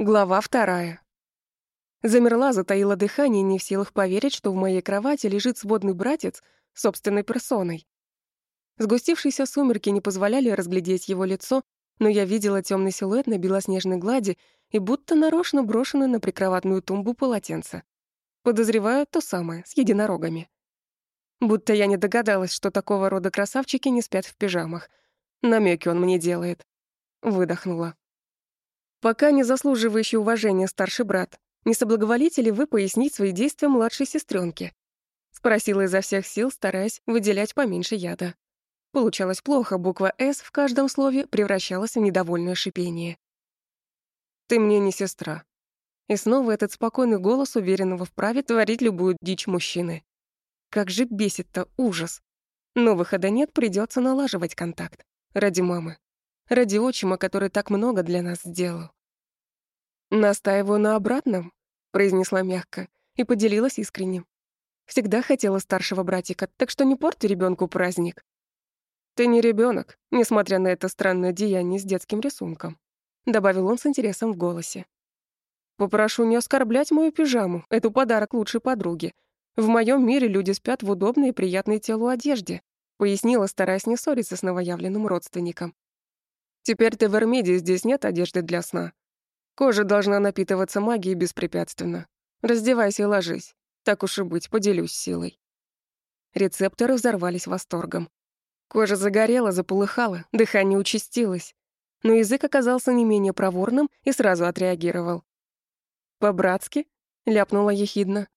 Глава вторая. Замерла, затаила дыхание, не в силах поверить, что в моей кровати лежит сводный братец собственной персоной. Сгустившиеся сумерки не позволяли разглядеть его лицо, но я видела темный силуэт на белоснежной глади и будто нарочно брошенное на прикроватную тумбу полотенце. Подозреваю то самое, с единорогами. Будто я не догадалась, что такого рода красавчики не спят в пижамах. Намеки он мне делает. Выдохнула. Пока не заслуживающий уважения старший брат, не соблаговолите ли вы пояснить свои действия младшей сестренке? Спросила изо всех сил, стараясь выделять поменьше яда. Получалось плохо, буква «С» в каждом слове превращалась в недовольное шипение. «Ты мне не сестра». И снова этот спокойный голос уверенного в праве творить любую дичь мужчины. Как же бесит-то ужас. Но выхода нет, придется налаживать контакт. Ради мамы. Ради отчима, который так много для нас сделал. «Настаиваю на обратном», — произнесла мягко и поделилась искренним. «Всегда хотела старшего братика, так что не порти ребенку праздник». «Ты не ребенок, несмотря на это странное деяние с детским рисунком», — добавил он с интересом в голосе. «Попрошу не оскорблять мою пижаму, это подарок лучшей подруге. В моем мире люди спят в удобной и приятной телу одежде», — пояснила, стараясь не ссориться с новоявленным родственником. Теперь ты в Эрмиде, здесь нет одежды для сна. Кожа должна напитываться магией беспрепятственно. Раздевайся и ложись. Так уж и быть, поделюсь силой. Рецепторы взорвались восторгом. Кожа загорела, заполыхала, дыхание участилось. Но язык оказался не менее проворным и сразу отреагировал. «По-братски?» — ляпнула ехидно.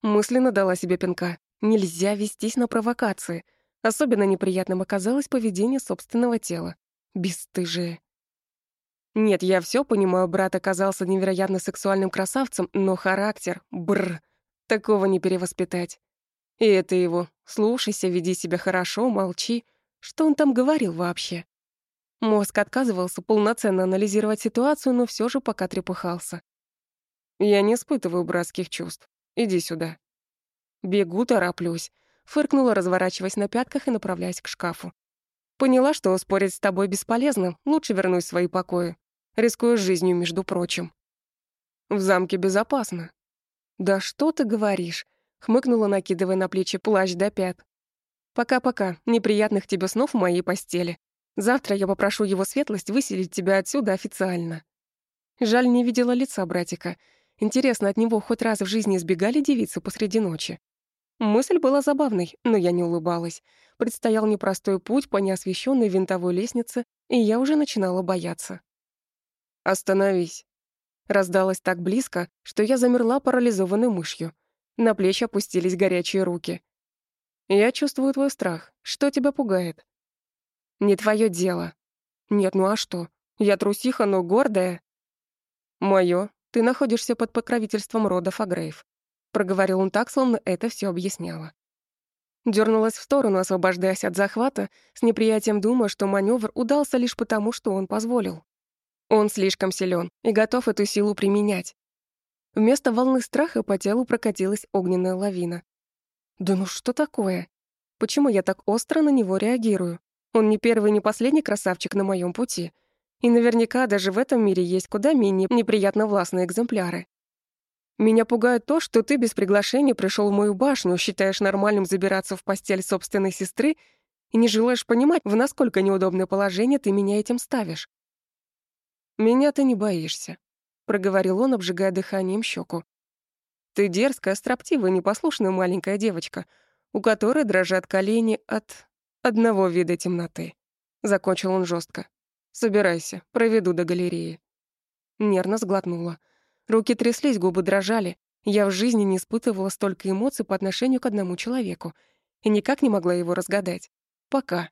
Мысленно дала себе пинка. Нельзя вестись на провокации. Особенно неприятным оказалось поведение собственного тела. Бесстыжие. Нет, я все понимаю, брат оказался невероятно сексуальным красавцем, но характер, бр, такого не перевоспитать. И это его. Слушайся, веди себя хорошо, молчи. Что он там говорил вообще? Мозг отказывался полноценно анализировать ситуацию, но все же пока трепыхался. Я не испытываю братских чувств. Иди сюда. Бегу, тороплюсь. Фыркнула, разворачиваясь на пятках и направляясь к шкафу. Поняла, что спорить с тобой бесполезно, лучше вернусь в свои покои. Рискую жизнью, между прочим. В замке безопасно. Да что ты говоришь? Хмыкнула, накидывая на плечи плащ до пят. Пока-пока, неприятных тебе снов в моей постели. Завтра я попрошу его светлость выселить тебя отсюда официально. Жаль, не видела лица братика. Интересно, от него хоть раз в жизни избегали девицы посреди ночи? Мысль была забавной, но я не улыбалась. Предстоял непростой путь по неосвещенной винтовой лестнице, и я уже начинала бояться. «Остановись!» Раздалось так близко, что я замерла парализованной мышью. На плечи опустились горячие руки. «Я чувствую твой страх. Что тебя пугает?» «Не твое дело». «Нет, ну а что? Я трусиха, но гордая». «Моё. Ты находишься под покровительством рода Фагрейв проговорил он так, словно это все объясняло. Дернулась в сторону, освобождаясь от захвата, с неприятием думая, что маневр удался лишь потому, что он позволил. Он слишком силен и готов эту силу применять. Вместо волны страха по телу прокатилась огненная лавина. Да ну что такое? Почему я так остро на него реагирую? Он не первый, не последний красавчик на моем пути. И наверняка даже в этом мире есть куда менее неприятно властные экземпляры. Меня пугает то, что ты без приглашения пришел в мою башню, считаешь нормальным забираться в постель собственной сестры и не желаешь понимать, в насколько неудобное положение ты меня этим ставишь. Меня ты не боишься, проговорил он, обжигая дыханием щеку. Ты дерзкая, строптивая, непослушная маленькая девочка, у которой дрожат колени от одного вида темноты. Закончил он жестко. Собирайся, проведу до галереи. Нервно сглотнула. Руки тряслись, губы дрожали. Я в жизни не испытывала столько эмоций по отношению к одному человеку и никак не могла его разгадать. Пока.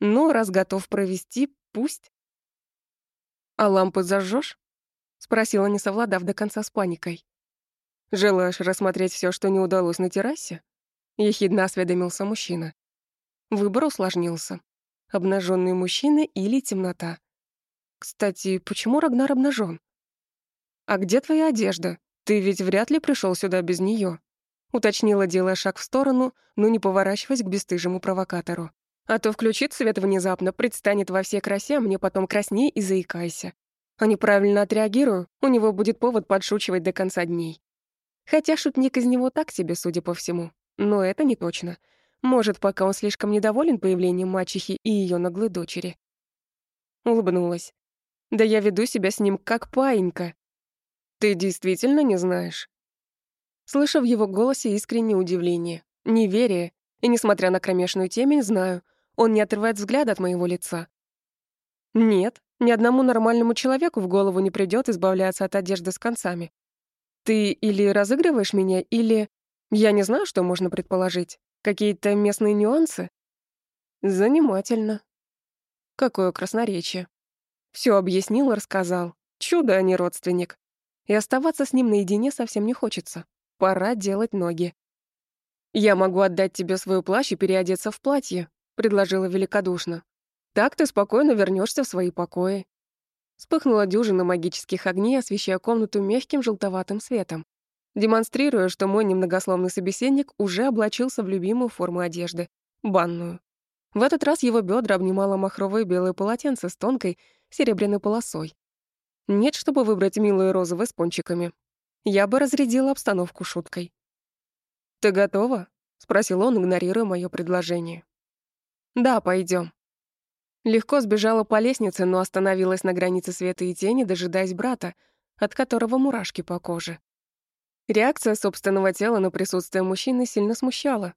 Но раз готов провести, пусть. «А лампы зажжешь? спросила, не совладав до конца с паникой. «Желаешь рассмотреть все, что не удалось на террасе?» — ехидно осведомился мужчина. Выбор усложнился. Обнаженный мужчина или темнота. Кстати, почему Рагнар обнажен? «А где твоя одежда? Ты ведь вряд ли пришел сюда без нее, уточнила, делая шаг в сторону, но не поворачиваясь к бесстыжему провокатору. «А то включит свет внезапно, предстанет во всей красе, а мне потом красней и заикайся». А неправильно отреагирую, у него будет повод подшучивать до конца дней. Хотя шутник из него так себе, судя по всему. Но это не точно. Может, пока он слишком недоволен появлением мачехи и ее наглой дочери. Улыбнулась. Да я веду себя с ним как паинька. Ты действительно не знаешь? Слыша в его голосе искреннее удивление, неверие, и, несмотря на кромешную темень, знаю, он не отрывает взгляд от моего лица. Нет, ни одному нормальному человеку в голову не придёт избавляться от одежды с концами. Ты или разыгрываешь меня, или... Я не знаю, что можно предположить. Какие-то местные нюансы? Занимательно. Какое красноречие. Всё объяснил рассказал. Чудо, а не родственник. И оставаться с ним наедине совсем не хочется. Пора делать ноги. «Я могу отдать тебе свой плащ и переодеться в платье», — предложила великодушно. «Так ты спокойно вернешься в свои покои». Вспыхнула дюжина магических огней, освещая комнату мягким желтоватым светом, демонстрируя, что мой немногословный собеседник уже облачился в любимую форму одежды — банную. В этот раз его бедра обнимало махровое белое полотенце с тонкой серебряной полосой. Нет, чтобы выбрать милые розовые с пончиками, я бы разрядила обстановку шуткой. «Ты готова?» — спросил он, игнорируя мое предложение. «Да, пойдем. Легко сбежала по лестнице, но остановилась на границе света и тени, дожидаясь брата, от которого мурашки по коже. Реакция собственного тела на присутствие мужчины сильно смущала.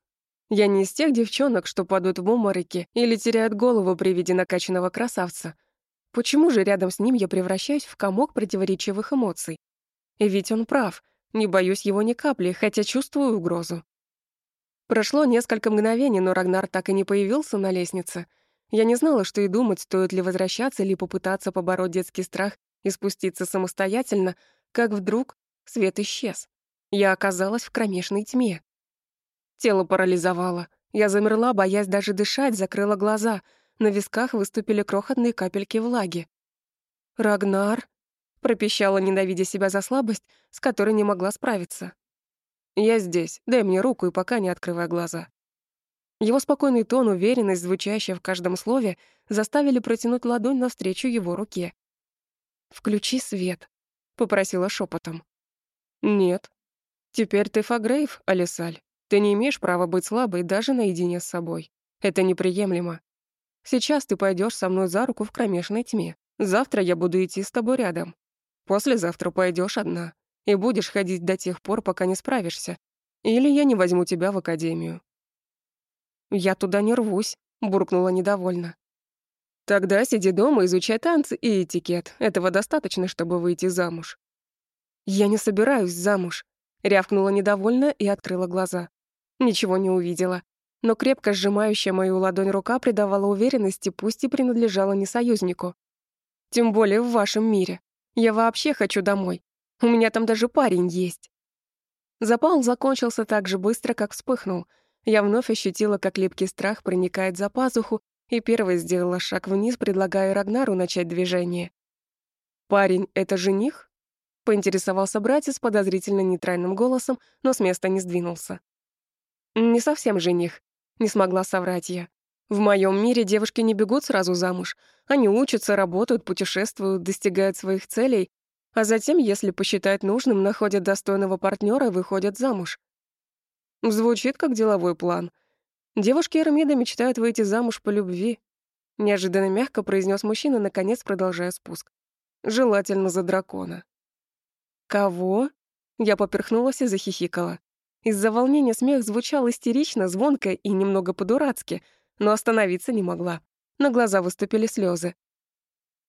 Я не из тех девчонок, что падают в обмороки или теряют голову при виде накачанного красавца. Почему же рядом с ним я превращаюсь в комок противоречивых эмоций? И ведь он прав. Не боюсь его ни капли, хотя чувствую угрозу. Прошло несколько мгновений, но Рагнар так и не появился на лестнице. Я не знала, что и думать, стоит ли возвращаться или попытаться побороть детский страх и спуститься самостоятельно, как вдруг свет исчез. Я оказалась в кромешной тьме. Тело парализовало. Я замерла, боясь даже дышать, закрыла глаза. На висках выступили крохотные капельки влаги. «Рагнар?» пропищала, ненавидя себя за слабость, с которой не могла справиться. «Я здесь, дай мне руку и пока не открывай глаза». Его спокойный тон, уверенность, звучащая в каждом слове, заставили протянуть ладонь навстречу его руке. «Включи свет», — попросила шепотом. «Нет. Теперь ты Фагрейв, Алисаль. Ты не имеешь права быть слабой даже наедине с собой. Это неприемлемо. Сейчас ты пойдешь со мной за руку в кромешной тьме. Завтра я буду идти с тобой рядом. Послезавтра пойдешь одна и будешь ходить до тех пор, пока не справишься. Или я не возьму тебя в академию». «Я туда не рвусь», — буркнула недовольно. «Тогда сиди дома, изучай танцы и этикет. Этого достаточно, чтобы выйти замуж». «Я не собираюсь замуж», — рявкнула недовольно и открыла глаза. Ничего не увидела. Но крепко сжимающая мою ладонь рука придавала уверенности, пусть и принадлежала не союзнику. Тем более в вашем мире. Я вообще хочу домой. У меня там даже парень есть». Запал закончился так же быстро, как вспыхнул. Я вновь ощутила, как липкий страх проникает за пазуху, и первой сделала шаг вниз, предлагая Рагнару начать движение. «Парень — это жених?» — поинтересовался братец подозрительно нейтральным голосом, но с места не сдвинулся. «Не совсем жених», — не смогла соврать я. В моем мире девушки не бегут сразу замуж. Они учатся, работают, путешествуют, достигают своих целей, а затем, если посчитают нужным, находят достойного партнера и выходят замуж. Звучит как деловой план. Девушки Эрмида мечтают выйти замуж по любви. Неожиданно мягко произнес мужчина, наконец продолжая спуск. Желательно за дракона. Кого? Я поперхнулась и захихикала. Из-за волнения смех звучал истерично, звонко и немного по-дурацки — но остановиться не могла. На глаза выступили слезы.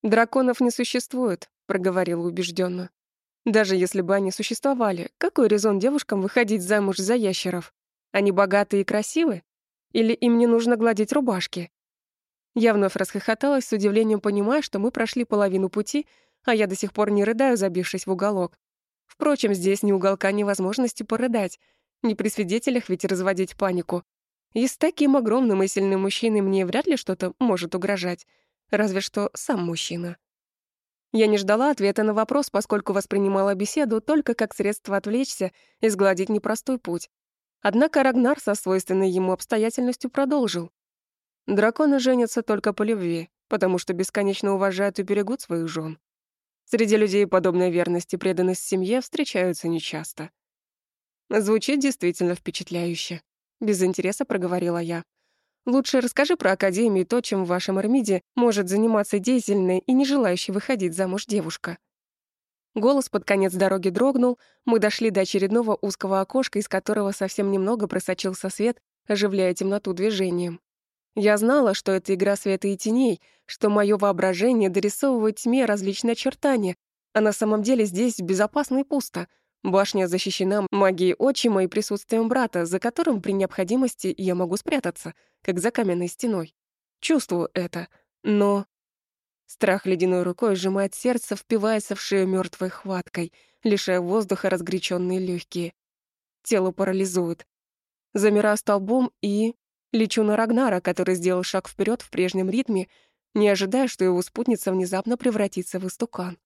«Драконов не существует», — проговорила убежденно. «Даже если бы они существовали, какой резон девушкам выходить замуж за ящеров? Они богатые и красивы? Или им не нужно гладить рубашки?» Я вновь расхохоталась, с удивлением понимая, что мы прошли половину пути, а я до сих пор не рыдаю, забившись в уголок. Впрочем, здесь ни уголка, ни возможности порыдать. Не при свидетелях ведь разводить панику. И с таким огромным и сильным мужчиной мне вряд ли что-то может угрожать, разве что сам мужчина. Я не ждала ответа на вопрос, поскольку воспринимала беседу только как средство отвлечься и сгладить непростой путь. Однако Рагнар со свойственной ему обстоятельностью продолжил. Драконы женятся только по любви, потому что бесконечно уважают и берегут своих жен. Среди людей подобная верность и преданность семье встречаются нечасто. Звучит действительно впечатляюще. Без интереса проговорила я. Лучше расскажи про Академию то, чем в вашем Армиде может заниматься деятельная и не желающая выходить замуж девушка. Голос под конец дороги дрогнул, мы дошли до очередного узкого окошка, из которого совсем немного просочился свет, оживляя темноту движением. Я знала, что это игра света и теней, что мое воображение дорисовывает тьме различные очертания, а на самом деле здесь безопасно и пусто. Башня защищена магией отчима и присутствием брата, за которым при необходимости я могу спрятаться, как за каменной стеной. Чувствую это, но... Страх ледяной рукой сжимает сердце, впивается в шею мертвой хваткой, лишая воздуха разгоряченные легкие. Тело парализует. Замираю столбом и... Лечу на Рагнара, который сделал шаг вперед в прежнем ритме, не ожидая, что его спутница внезапно превратится в истукан.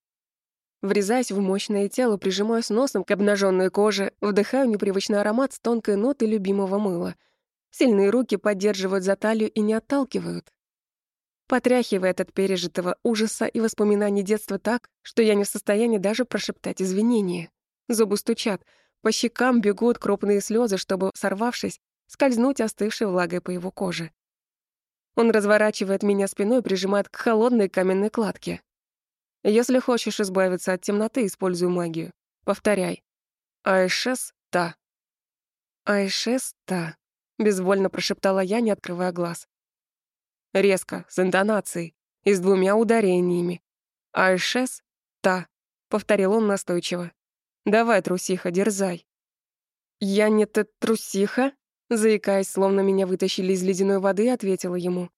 Врезаясь в мощное тело, прижимаюсь носом к обнаженной коже, вдыхаю непривычный аромат с тонкой ноты любимого мыла. Сильные руки поддерживают за талию и не отталкивают. Потряхивает от пережитого ужаса и воспоминаний детства так, что я не в состоянии даже прошептать извинения. Зубы стучат, по щекам бегут крупные слезы, чтобы, сорвавшись, скользнуть остывшей влагой по его коже. Он разворачивает меня спиной прижимает к холодной каменной кладке. Если хочешь избавиться от темноты, используй магию. Повторяй. Айшес та. Айшес. Безвольно прошептала я, не открывая глаз. Резко, с интонацией и с двумя ударениями. Айшес та. Повторил он настойчиво. Давай, трусиха, дерзай. Я не та трусиха? Заикаясь, словно меня вытащили из ледяной воды, ответила ему.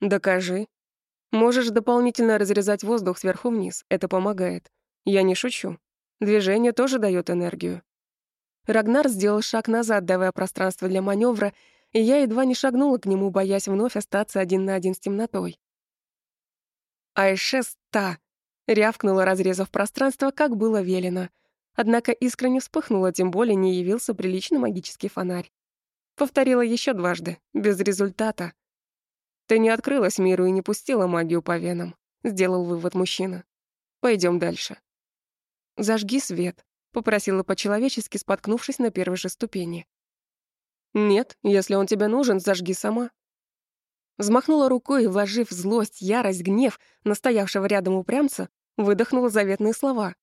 «Докажи. Можешь дополнительно разрезать воздух сверху вниз, это помогает. Я не шучу. Движение тоже дает энергию». Рагнар сделал шаг назад, давая пространство для маневра, и я едва не шагнула к нему, боясь вновь остаться один на один с темнотой. «Айшеста!» — рявкнула, разрезав пространство, как было велено. Однако искра не вспыхнула, тем более не явился приличный магический фонарь. Повторила еще дважды, без результата. Ты не открылась миру и не пустила магию по венам, сделал вывод мужчина. Пойдем дальше. Зажги свет, попросила по-человечески, споткнувшись на первой же ступени. Нет, если он тебе нужен, зажги сама. Взмахнула рукой и, вложив злость, ярость, гнев настоявшего рядом упрямца, выдохнула заветные слова.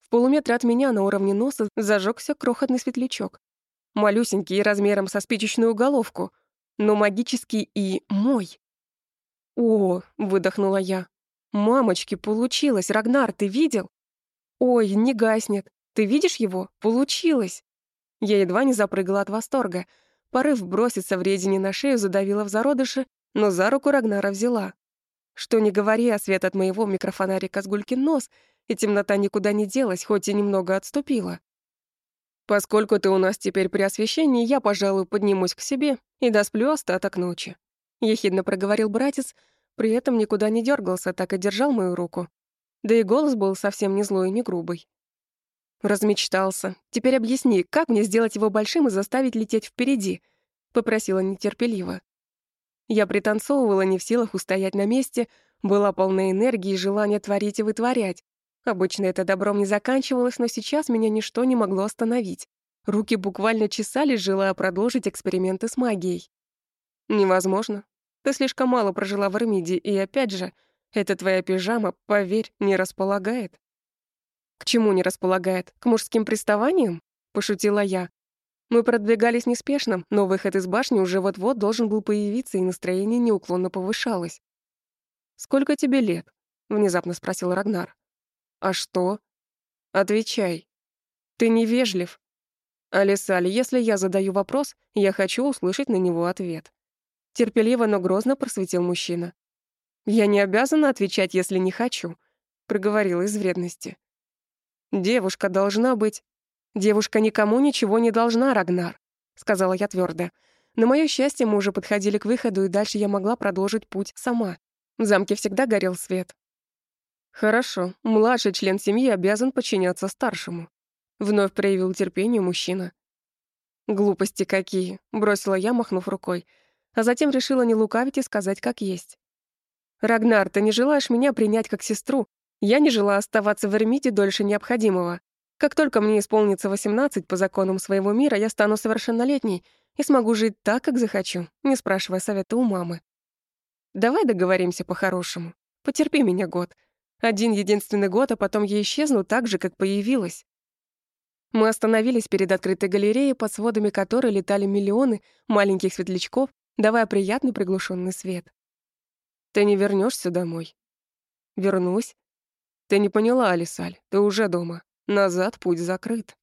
В полуметре от меня на уровне носа зажегся крохотный светлячок малюсенький размером со спичечную головку, но магический и мой. «О!» — выдохнула я. «Мамочки, получилось! Рагнар, ты видел?» «Ой, не гаснет! Ты видишь его? Получилось!» Я едва не запрыгала от восторга. Порыв броситься в редине на шею задавила в зародыше, но за руку Рагнара взяла. Что не говори, а свет от моего микрофонарика сгулькин нос, и темнота никуда не делась, хоть и немного отступила. Поскольку ты у нас теперь при освещении, я, пожалуй, поднимусь к себе и досплю остаток ночи. Ехидно проговорил братец, при этом никуда не дергался, так и держал мою руку. Да и голос был совсем не злой и не грубый. Размечтался. Теперь объясни, как мне сделать его большим и заставить лететь впереди? Попросила нетерпеливо. Я пританцовывала, не в силах устоять на месте, была полна энергии и желания творить и вытворять. Обычно это добром не заканчивалось, но сейчас меня ничто не могло остановить. Руки буквально чесались, желая продолжить эксперименты с магией. Невозможно. Ты слишком мало прожила в Армиде, и опять же, эта твоя пижама, поверь, не располагает. К чему не располагает? К мужским приставаниям? Пошутила я. Мы продвигались неспешно, но выход из башни уже вот-вот должен был появиться, и настроение неуклонно повышалось. «Сколько тебе лет?» — внезапно спросил Рагнар. «А что?» «Отвечай. Ты невежлив». «Алисаль, если я задаю вопрос, я хочу услышать на него ответ». Терпеливо, но грозно просветил мужчина. «Я не обязана отвечать, если не хочу», — проговорила из вредности. «Девушка должна быть...» «Девушка никому ничего не должна, Рагнар», — сказала я твердо. На мое счастье, мы уже подходили к выходу, и дальше я могла продолжить путь сама. В замке всегда горел свет. «Хорошо, младший член семьи обязан подчиняться старшему», — вновь проявил терпение мужчина. «Глупости какие», — бросила я, махнув рукой, а затем решила не лукавить и сказать как есть. «Рагнар, ты не желаешь меня принять как сестру, Я не жила оставаться в Эрмите дольше необходимого. Как только мне исполнится 18 по законам своего мира, я стану совершеннолетней и смогу жить так, как захочу, не спрашивая совета у мамы. Давай договоримся по-хорошему. Потерпи меня год. Один единственный год, а потом я исчезну так же, как появилась. Мы остановились перед открытой галереей, под сводами которой летали миллионы маленьких светлячков, давая приятный приглушенный свет. Ты не вернешься домой? Вернусь. Ты не поняла, Алисаль, ты уже дома. Назад путь закрыт.